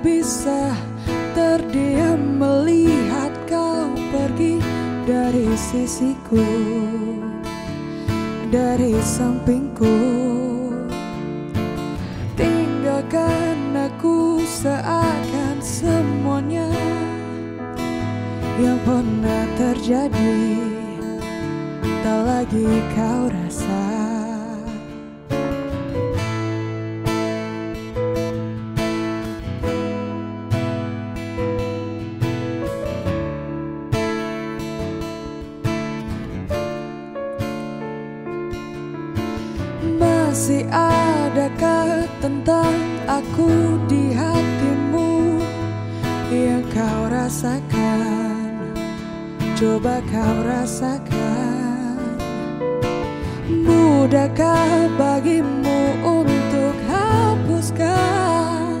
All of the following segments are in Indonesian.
bisa terdiam melihat kau pergi dari sisiku Dari sampingku. Tinggalkan aku seakan semuanya Yang pernah terjadi. Tak lagi kau rasa Masih adakah tentang aku di hatimu? Yang kau rasakan Coba kau rasakan. Mudahkah bagimu untuk hapuskan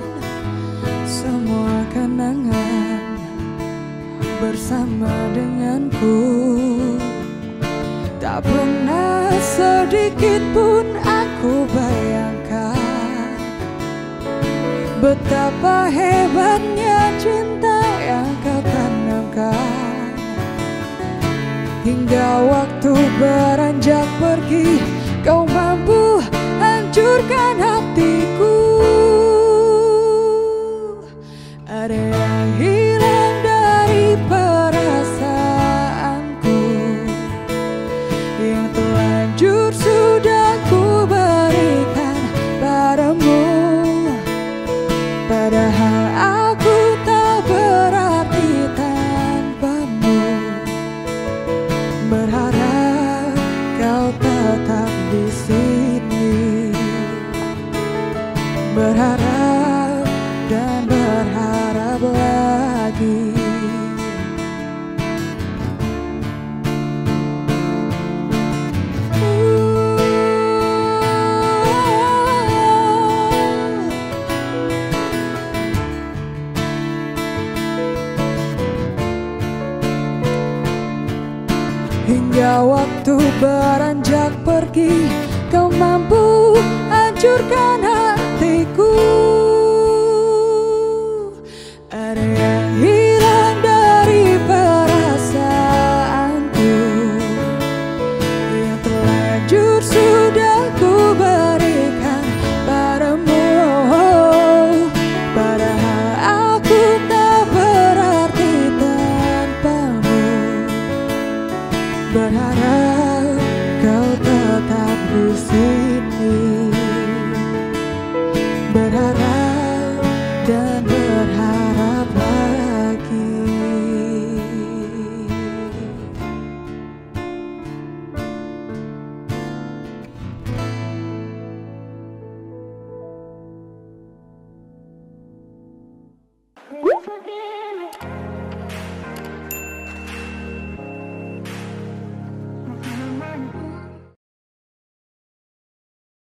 Semua kenangan bersama denganku? Tak pernah sedikit pun Betapa hebatnya cinta yang kau tanamkan. Hingga waktu beranjak pergi Kau kau tetap di sini. Berharap dan berharap lagi Hingga waktu beranjak pergi Kau mampu hancurkan sini Berharap dan berharap lagi.